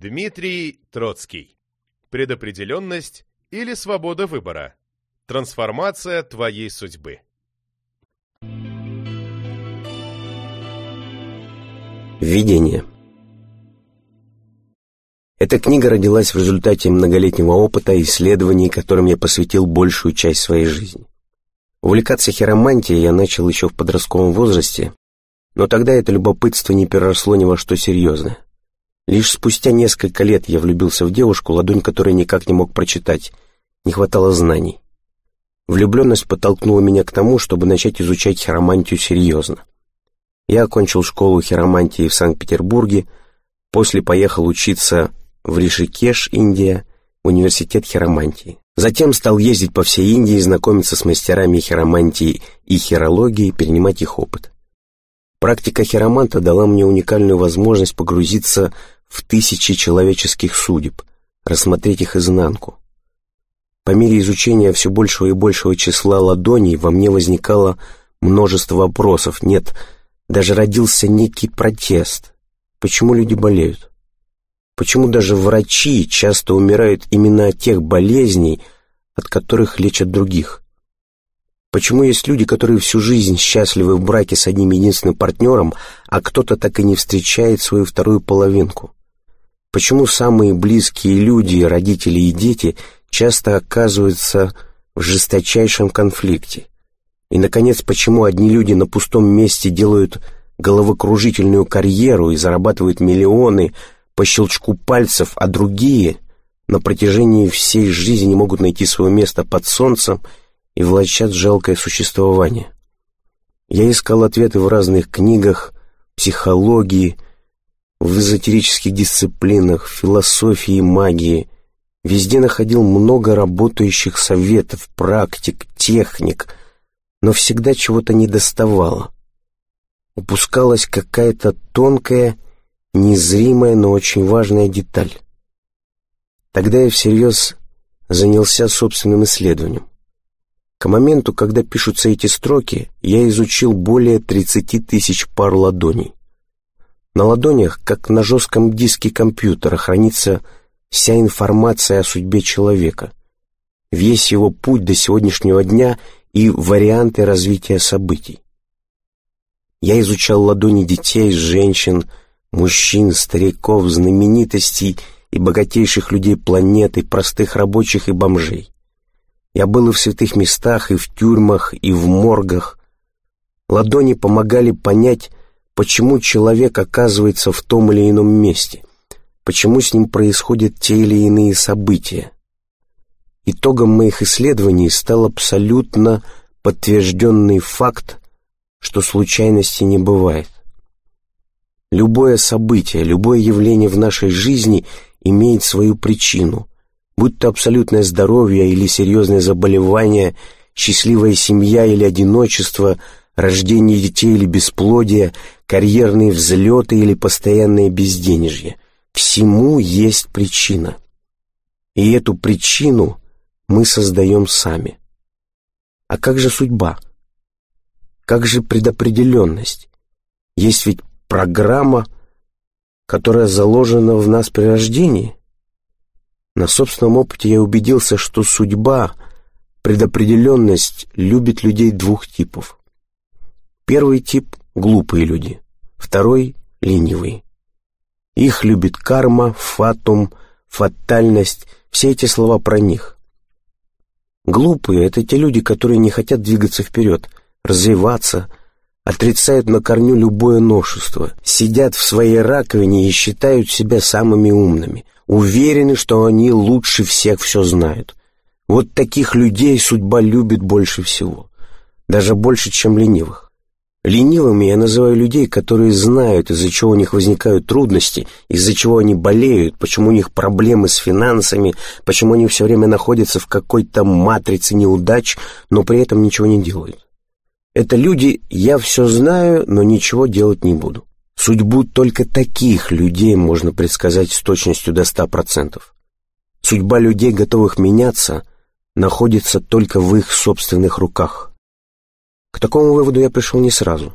Дмитрий Троцкий. Предопределенность или свобода выбора? Трансформация твоей судьбы. Введение. Эта книга родилась в результате многолетнего опыта и исследований, которым я посвятил большую часть своей жизни. Увлекаться хиромантией я начал еще в подростковом возрасте, но тогда это любопытство не переросло ни во что серьезное. Лишь спустя несколько лет я влюбился в девушку, ладонь которой никак не мог прочитать, не хватало знаний. Влюбленность подтолкнула меня к тому, чтобы начать изучать хиромантию серьезно. Я окончил школу хиромантии в Санкт-Петербурге, после поехал учиться в Ришикеш, Индия, университет хиромантии. Затем стал ездить по всей Индии, знакомиться с мастерами хиромантии и хирологии, перенимать их опыт. Практика хироманта дала мне уникальную возможность погрузиться в тысячи человеческих судеб, рассмотреть их изнанку. По мере изучения все большего и большего числа ладоней во мне возникало множество вопросов, нет, даже родился некий протест. Почему люди болеют? Почему даже врачи часто умирают именно от тех болезней, от которых лечат других? Почему есть люди, которые всю жизнь счастливы в браке с одним единственным партнером, а кто-то так и не встречает свою вторую половинку? Почему самые близкие люди, родители и дети, часто оказываются в жесточайшем конфликте? И, наконец, почему одни люди на пустом месте делают головокружительную карьеру и зарабатывают миллионы, по щелчку пальцев, а другие на протяжении всей жизни не могут найти свое место под солнцем и влачат жалкое существование. Я искал ответы в разных книгах, психологии, в эзотерических дисциплинах, философии магии. Везде находил много работающих советов, практик, техник, но всегда чего-то недоставало. Упускалась какая-то тонкая незримая, но очень важная деталь. Тогда я всерьез занялся собственным исследованием. К моменту, когда пишутся эти строки, я изучил более 30 тысяч пар ладоней. На ладонях, как на жестком диске компьютера, хранится вся информация о судьбе человека, весь его путь до сегодняшнего дня и варианты развития событий. Я изучал ладони детей, женщин, мужчин, стариков, знаменитостей и богатейших людей планеты, простых рабочих и бомжей. Я был и в святых местах, и в тюрьмах, и в моргах. Ладони помогали понять, почему человек оказывается в том или ином месте, почему с ним происходят те или иные события. Итогом моих исследований стал абсолютно подтвержденный факт, что случайности не бывает. Любое событие, любое явление в нашей жизни имеет свою причину, будь то абсолютное здоровье или серьезное заболевание, счастливая семья или одиночество, рождение детей или бесплодие, карьерные взлеты или постоянное безденежье. Всему есть причина. И эту причину мы создаем сами. А как же судьба? Как же предопределенность? Есть ведь программа, которая заложена в нас при рождении. На собственном опыте я убедился, что судьба, предопределенность любит людей двух типов. Первый тип — глупые люди, второй — ленивые. Их любит карма, фатум, фатальность, все эти слова про них. Глупые — это те люди, которые не хотят двигаться вперед, развиваться, отрицают на корню любое новшество, сидят в своей раковине и считают себя самыми умными, уверены, что они лучше всех все знают. Вот таких людей судьба любит больше всего, даже больше, чем ленивых. Ленивыми я называю людей, которые знают, из-за чего у них возникают трудности, из-за чего они болеют, почему у них проблемы с финансами, почему они все время находятся в какой-то матрице неудач, но при этом ничего не делают. Это люди «я все знаю, но ничего делать не буду». Судьбу только таких людей можно предсказать с точностью до ста процентов. Судьба людей, готовых меняться, находится только в их собственных руках. К такому выводу я пришел не сразу.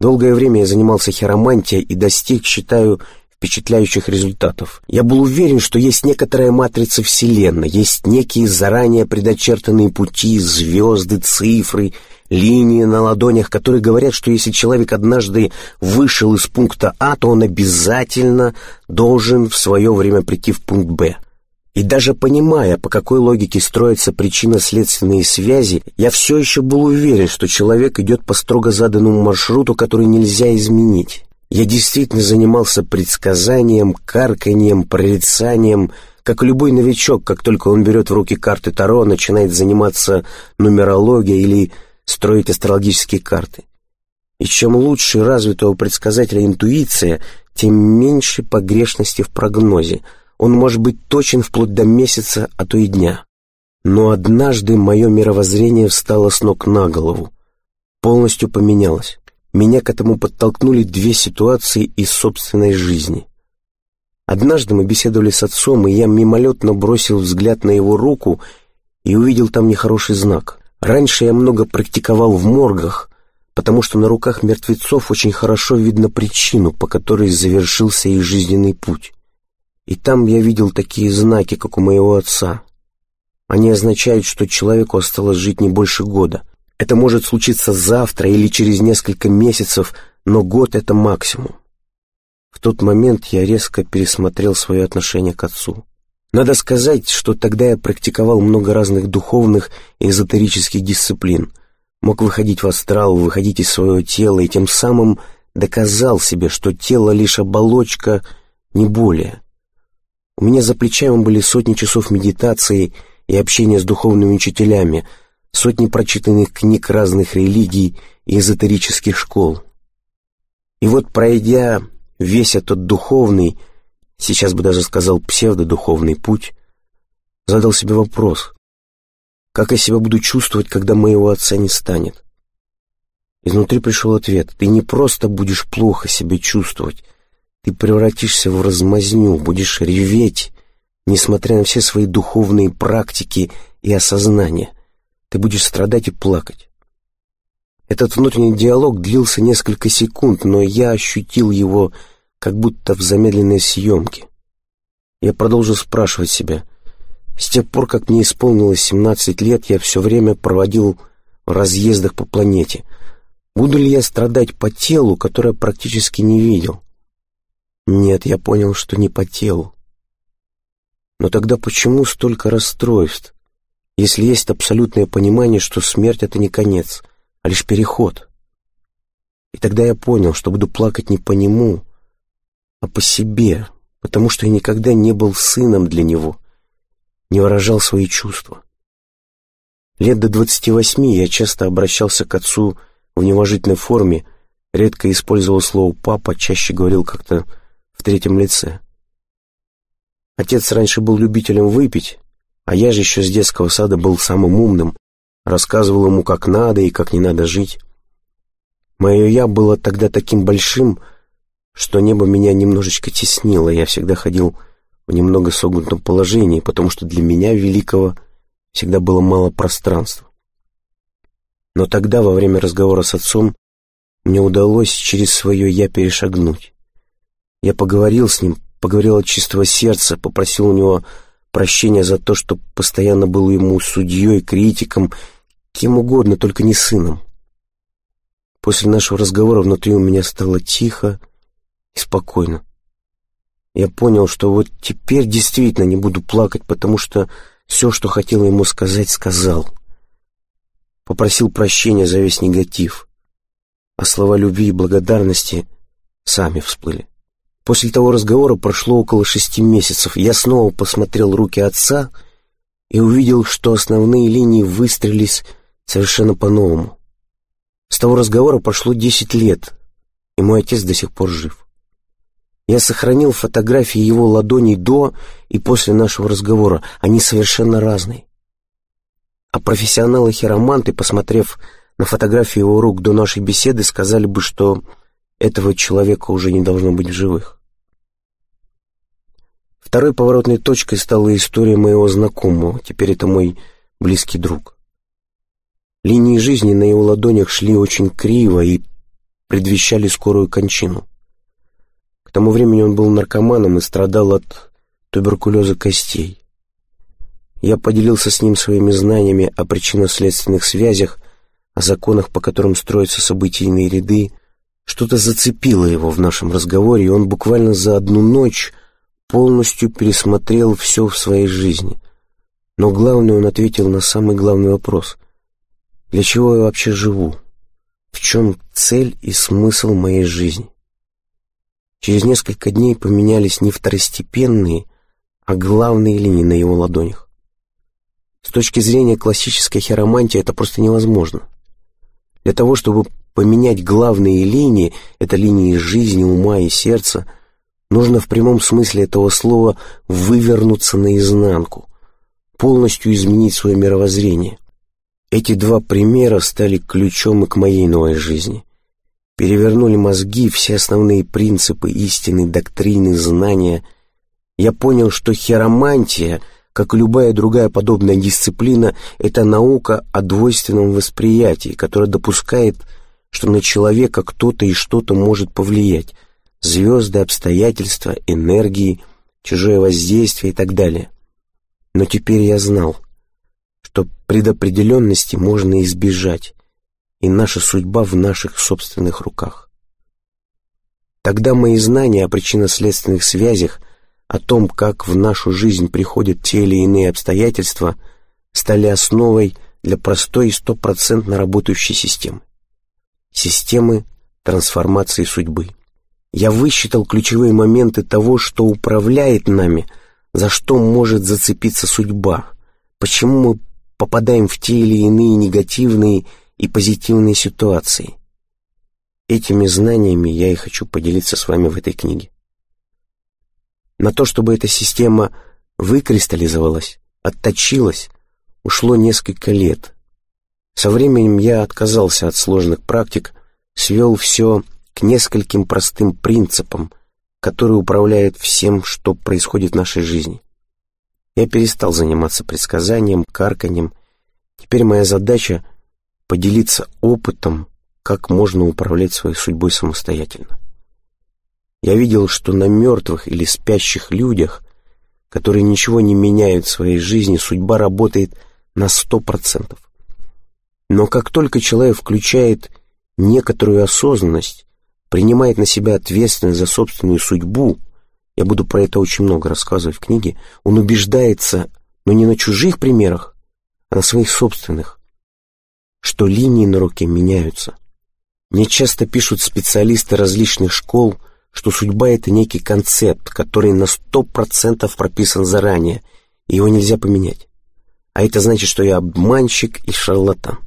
Долгое время я занимался хиромантией и достиг, считаю, впечатляющих результатов. Я был уверен, что есть некоторая матрица Вселенной, есть некие заранее предначертанные пути, звезды, цифры, линии на ладонях, которые говорят, что если человек однажды вышел из пункта А, то он обязательно должен в свое время прийти в пункт Б. И даже понимая, по какой логике строятся причинно-следственные связи, я все еще был уверен, что человек идет по строго заданному маршруту, который нельзя изменить. Я действительно занимался предсказанием, карканьем, прорицанием, как любой новичок, как только он берет в руки карты Таро, начинает заниматься нумерологией или строить астрологические карты. И чем лучше развитого предсказателя интуиция, тем меньше погрешности в прогнозе – он может быть точен вплоть до месяца, а то и дня. Но однажды мое мировоззрение встало с ног на голову. Полностью поменялось. Меня к этому подтолкнули две ситуации из собственной жизни. Однажды мы беседовали с отцом, и я мимолетно бросил взгляд на его руку и увидел там нехороший знак. Раньше я много практиковал в моргах, потому что на руках мертвецов очень хорошо видно причину, по которой завершился их жизненный путь. И там я видел такие знаки, как у моего отца. Они означают, что человеку осталось жить не больше года. Это может случиться завтра или через несколько месяцев, но год — это максимум. В тот момент я резко пересмотрел свое отношение к отцу. Надо сказать, что тогда я практиковал много разных духовных и эзотерических дисциплин. Мог выходить в астрал, выходить из своего тела и тем самым доказал себе, что тело лишь оболочка, не более. У меня за плечами были сотни часов медитации и общения с духовными учителями, сотни прочитанных книг разных религий и эзотерических школ. И вот, пройдя весь этот духовный, сейчас бы даже сказал псевдодуховный путь, задал себе вопрос, как я себя буду чувствовать, когда моего отца не станет? Изнутри пришел ответ, ты не просто будешь плохо себя чувствовать, ты превратишься в размазню, будешь реветь, несмотря на все свои духовные практики и осознания. Ты будешь страдать и плакать. Этот внутренний диалог длился несколько секунд, но я ощутил его как будто в замедленной съемке. Я продолжил спрашивать себя. С тех пор, как мне исполнилось 17 лет, я все время проводил в разъездах по планете. Буду ли я страдать по телу, которое практически не видел? Нет, я понял, что не по телу. Но тогда почему столько расстройств, если есть абсолютное понимание, что смерть — это не конец, а лишь переход? И тогда я понял, что буду плакать не по нему, а по себе, потому что я никогда не был сыном для него, не выражал свои чувства. Лет до двадцати восьми я часто обращался к отцу в неуважительной форме, редко использовал слово «папа», чаще говорил как-то в третьем лице. Отец раньше был любителем выпить, а я же еще с детского сада был самым умным, рассказывал ему, как надо и как не надо жить. Мое «я» было тогда таким большим, что небо меня немножечко теснило, я всегда ходил в немного согнутом положении, потому что для меня, великого, всегда было мало пространства. Но тогда, во время разговора с отцом, мне удалось через свое «я» перешагнуть. Я поговорил с ним, поговорил от чистого сердца, попросил у него прощения за то, что постоянно был ему судьей, критиком, кем угодно, только не сыном. После нашего разговора внутри у меня стало тихо и спокойно. Я понял, что вот теперь действительно не буду плакать, потому что все, что хотел ему сказать, сказал. Попросил прощения за весь негатив, а слова любви и благодарности сами всплыли. После того разговора прошло около шести месяцев. Я снова посмотрел руки отца и увидел, что основные линии выстрелились совершенно по-новому. С того разговора прошло десять лет, и мой отец до сих пор жив. Я сохранил фотографии его ладоней до и после нашего разговора. Они совершенно разные. А профессионалы-хироманты, посмотрев на фотографии его рук до нашей беседы, сказали бы, что этого человека уже не должно быть в живых. Второй поворотной точкой стала история моего знакомого, теперь это мой близкий друг. Линии жизни на его ладонях шли очень криво и предвещали скорую кончину. К тому времени он был наркоманом и страдал от туберкулеза костей. Я поделился с ним своими знаниями о причинно-следственных связях, о законах, по которым строятся событийные ряды. Что-то зацепило его в нашем разговоре, и он буквально за одну ночь полностью пересмотрел все в своей жизни. Но главное, он ответил на самый главный вопрос. Для чего я вообще живу? В чем цель и смысл моей жизни? Через несколько дней поменялись не второстепенные, а главные линии на его ладонях. С точки зрения классической хиромантии это просто невозможно. Для того, чтобы поменять главные линии, это линии жизни, ума и сердца, нужно в прямом смысле этого слова вывернуться наизнанку, полностью изменить свое мировоззрение. Эти два примера стали ключом и к моей новой жизни. Перевернули мозги, все основные принципы истины, доктрины, знания. Я понял, что хиромантия — как и любая другая подобная дисциплина, это наука о двойственном восприятии, которая допускает, что на человека кто-то и что-то может повлиять. Звезды, обстоятельства, энергии, чужое воздействие и так далее. Но теперь я знал, что предопределенности можно избежать, и наша судьба в наших собственных руках. Тогда мои знания о причинно-следственных связях – о том, как в нашу жизнь приходят те или иные обстоятельства, стали основой для простой и стопроцентно работающей системы. Системы трансформации судьбы. Я высчитал ключевые моменты того, что управляет нами, за что может зацепиться судьба, почему мы попадаем в те или иные негативные и позитивные ситуации. Этими знаниями я и хочу поделиться с вами в этой книге. На то, чтобы эта система выкристаллизовалась, отточилась, ушло несколько лет. Со временем я отказался от сложных практик, свел все к нескольким простым принципам, которые управляют всем, что происходит в нашей жизни. Я перестал заниматься предсказанием, карканьем. Теперь моя задача — поделиться опытом, как можно управлять своей судьбой самостоятельно. Я видел, что на мертвых или спящих людях, которые ничего не меняют в своей жизни, судьба работает на сто процентов. Но как только человек включает некоторую осознанность, принимает на себя ответственность за собственную судьбу, я буду про это очень много рассказывать в книге, он убеждается, но не на чужих примерах, а на своих собственных, что линии на руке меняются. Мне часто пишут специалисты различных школ – что судьба — это некий концепт, который на сто процентов прописан заранее, и его нельзя поменять. А это значит, что я обманщик и шарлатан.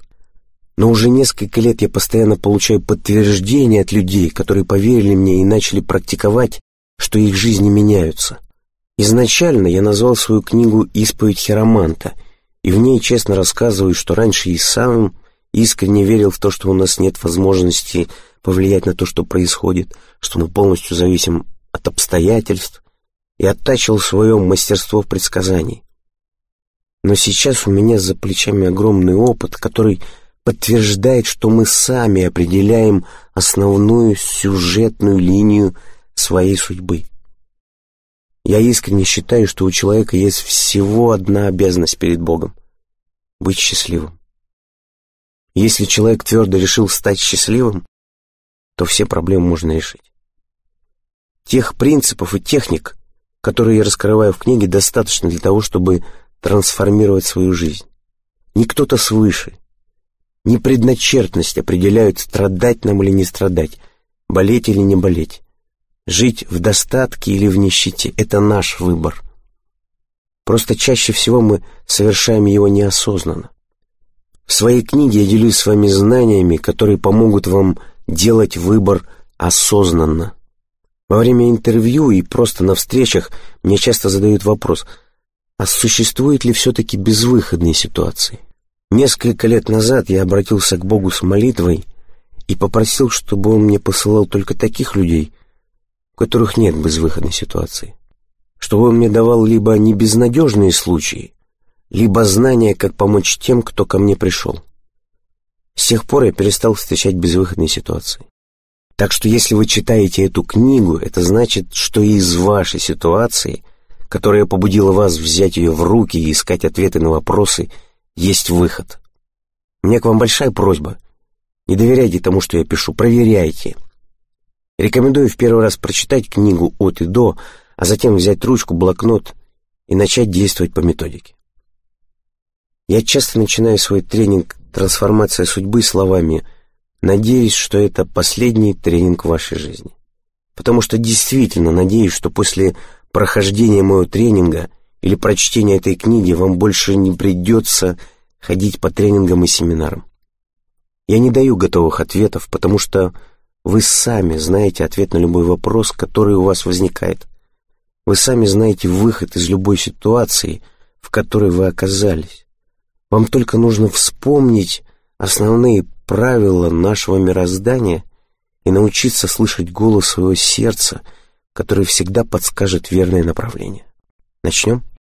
Но уже несколько лет я постоянно получаю подтверждения от людей, которые поверили мне и начали практиковать, что их жизни меняются. Изначально я назвал свою книгу «Исповедь Хироманта», и в ней честно рассказываю, что раньше и сам искренне верил в то, что у нас нет возможности повлиять на то, что происходит, что мы полностью зависим от обстоятельств, и оттачивал свое мастерство в предсказании. Но сейчас у меня за плечами огромный опыт, который подтверждает, что мы сами определяем основную сюжетную линию своей судьбы. Я искренне считаю, что у человека есть всего одна обязанность перед Богом — быть счастливым. Если человек твердо решил стать счастливым, то все проблемы можно решить. Тех принципов и техник, которые я раскрываю в книге, достаточно для того, чтобы трансформировать свою жизнь. Не кто-то свыше, не предначертность определяют, страдать нам или не страдать, болеть или не болеть. Жить в достатке или в нищете — это наш выбор. Просто чаще всего мы совершаем его неосознанно. В своей книге я делюсь с вами знаниями, которые помогут вам делать выбор осознанно. Во время интервью и просто на встречах мне часто задают вопрос, а существует ли все-таки безвыходные ситуации? Несколько лет назад я обратился к Богу с молитвой и попросил, чтобы Он мне посылал только таких людей, у которых нет безвыходной ситуации. Чтобы Он мне давал либо небезнадежные случаи, либо знания, как помочь тем, кто ко мне пришел. С тех пор я перестал встречать безвыходные ситуации. Так что если вы читаете эту книгу, это значит, что из вашей ситуации, которая побудила вас взять ее в руки и искать ответы на вопросы, есть выход. Меня к вам большая просьба. Не доверяйте тому, что я пишу, проверяйте. Рекомендую в первый раз прочитать книгу от и до, а затем взять ручку, блокнот и начать действовать по методике. Я часто начинаю свой тренинг «Трансформация судьбы» словами «Надеюсь, что это последний тренинг вашей жизни». Потому что действительно надеюсь, что после прохождения моего тренинга или прочтения этой книги вам больше не придется ходить по тренингам и семинарам. Я не даю готовых ответов, потому что вы сами знаете ответ на любой вопрос, который у вас возникает. Вы сами знаете выход из любой ситуации, в которой вы оказались. Вам только нужно вспомнить основные правила нашего мироздания и научиться слышать голос своего сердца, который всегда подскажет верное направление. Начнем?